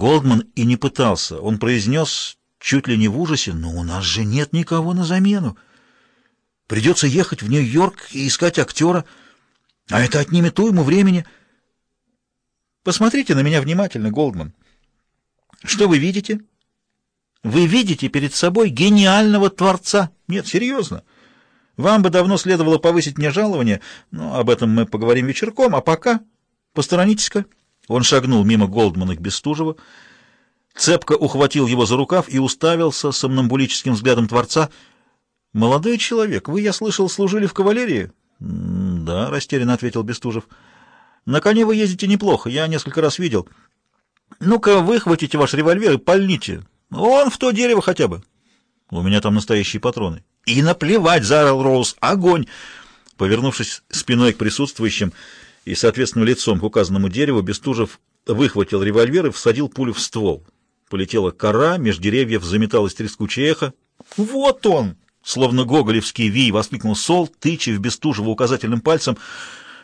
Голдман и не пытался. Он произнес чуть ли не в ужасе, «Но у нас же нет никого на замену. Придется ехать в Нью-Йорк и искать актера, а это отнимет уйму времени». Посмотрите на меня внимательно, Голдман. Что вы видите? Вы видите перед собой гениального творца. Нет, серьезно. Вам бы давно следовало повысить мне жалование, но об этом мы поговорим вечерком, а пока посторонитесь-ка. Он шагнул мимо Голдмана к Бестужеву, цепко ухватил его за рукав и уставился сомнамбулическим взглядом творца. «Молодой человек, вы, я слышал, служили в кавалерии?» «Да», — растерянно ответил Бестужев. На коне вы ездите неплохо, я несколько раз видел. Ну-ка, выхватите ваш револьвер и пальните. Он в то дерево хотя бы. У меня там настоящие патроны. И наплевать, заорал Роуз. Огонь! Повернувшись спиной к присутствующим и, соответственно, лицом к указанному дереву, Бестужев выхватил револьвер и всадил пулю в ствол. Полетела кора, меж деревьев заметалось трескучее эхо. «Вот он!» — словно гоголевский вий воскликнул Сол, тыча в Бестужева указательным пальцем —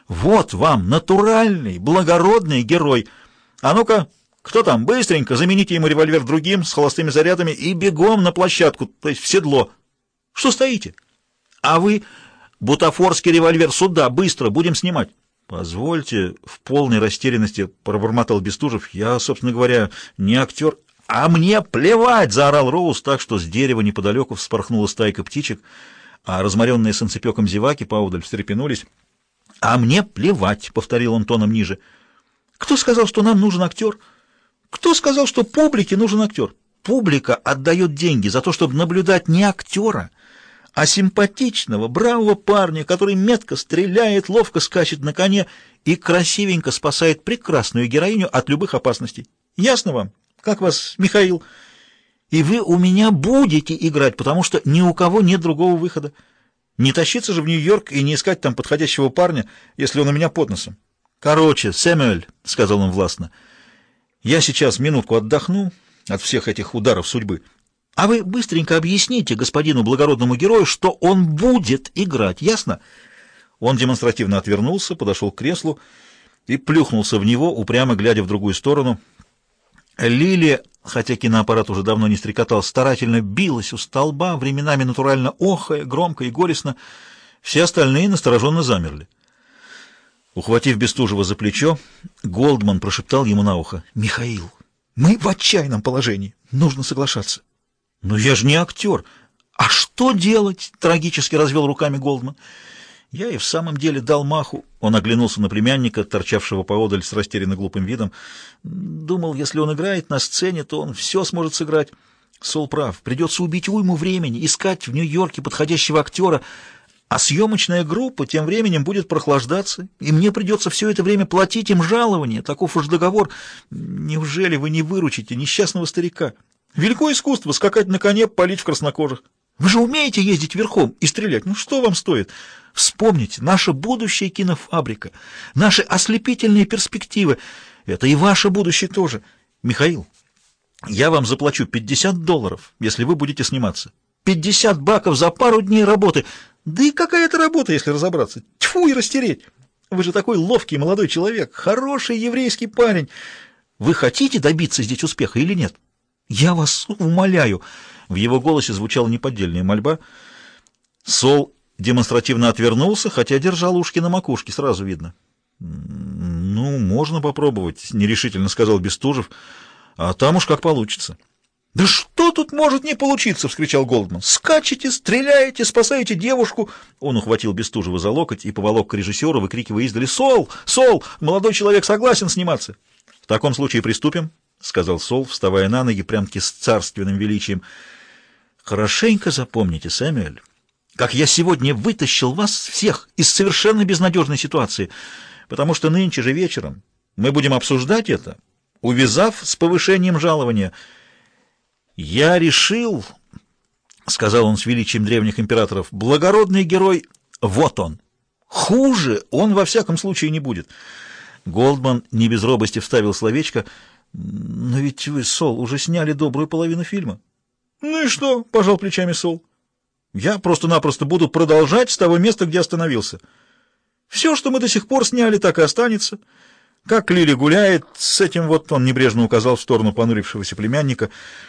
вот вам натуральный, благородный герой. А ну-ка, кто там? Быстренько замените ему револьвер другим, с холостыми зарядами, и бегом на площадку, то есть в седло. Что стоите? А вы, бутафорский револьвер, сюда, быстро, будем снимать. Позвольте, в полной растерянности пробормотал Бестужев. Я, собственно говоря, не актер. А мне плевать, заорал Роуз так, что с дерева неподалеку вспорхнула стайка птичек, а разморенные санцепеком зеваки поудаль встрепенулись. «А мне плевать», — повторил он тоном ниже. «Кто сказал, что нам нужен актер? Кто сказал, что публике нужен актер? Публика отдает деньги за то, чтобы наблюдать не актера, а симпатичного, бравого парня, который метко стреляет, ловко скачет на коне и красивенько спасает прекрасную героиню от любых опасностей. Ясно вам? Как вас, Михаил? И вы у меня будете играть, потому что ни у кого нет другого выхода. Не тащиться же в Нью-Йорк и не искать там подходящего парня, если он у меня под носом. Короче, Сэмюэль, — сказал он властно, — я сейчас минутку отдохну от всех этих ударов судьбы, а вы быстренько объясните господину благородному герою, что он будет играть, ясно? Он демонстративно отвернулся, подошел к креслу и плюхнулся в него, упрямо глядя в другую сторону. Лили хотя киноаппарат уже давно не стрекотал, старательно билась у столба, временами натурально охая, громко и горестно. Все остальные настороженно замерли. Ухватив Бестужева за плечо, Голдман прошептал ему на ухо. «Михаил, мы в отчаянном положении. Нужно соглашаться». «Но я же не актер». «А что делать?» — трагически развел руками Голдман. Я и в самом деле дал маху. Он оглянулся на племянника, торчавшего поодаль с растерянно глупым видом. Думал, если он играет на сцене, то он все сможет сыграть. Сол прав. Придется убить уйму времени, искать в Нью-Йорке подходящего актера, а съемочная группа тем временем будет прохлаждаться, и мне придется все это время платить им жалование. Таков уж договор. Неужели вы не выручите несчастного старика? Великое искусство — скакать на коне, палить в краснокожих. Вы же умеете ездить верхом и стрелять. Ну что вам стоит? Вспомните, наша будущая кинофабрика, наши ослепительные перспективы. Это и ваше будущее тоже. Михаил, я вам заплачу 50 долларов, если вы будете сниматься. 50 баков за пару дней работы. Да и какая это работа, если разобраться? Тьфу и растереть. Вы же такой ловкий молодой человек, хороший еврейский парень. Вы хотите добиться здесь успеха или нет? Я вас умоляю. В его голосе звучала неподдельная мольба. Сол демонстративно отвернулся, хотя держал ушки на макушке, сразу видно. «Ну, можно попробовать», — нерешительно сказал Бестужев, — «а там уж как получится». «Да что тут может не получиться?» — вскричал Голдман. «Скачете, стреляете, спасаете девушку!» Он ухватил Бестужева за локоть и поволок к режиссеру, выкрикивая издали «Сол! Сол! Молодой человек согласен сниматься!» «В таком случае приступим», — сказал Сол, вставая на ноги прям-таки с царственным величием. «Хорошенько запомните, Сэмюэль» как я сегодня вытащил вас всех из совершенно безнадежной ситуации, потому что нынче же вечером мы будем обсуждать это, увязав с повышением жалования. Я решил, — сказал он с величием древних императоров, — благородный герой, вот он. Хуже он во всяком случае не будет. Голдман не без робости вставил словечко, но ведь вы, Сол, уже сняли добрую половину фильма. Ну и что, — пожал плечами Сол. Я просто-напросто буду продолжать с того места, где остановился. Все, что мы до сих пор сняли, так и останется. Как Лили гуляет с этим вот, он небрежно указал в сторону понурившегося племянника,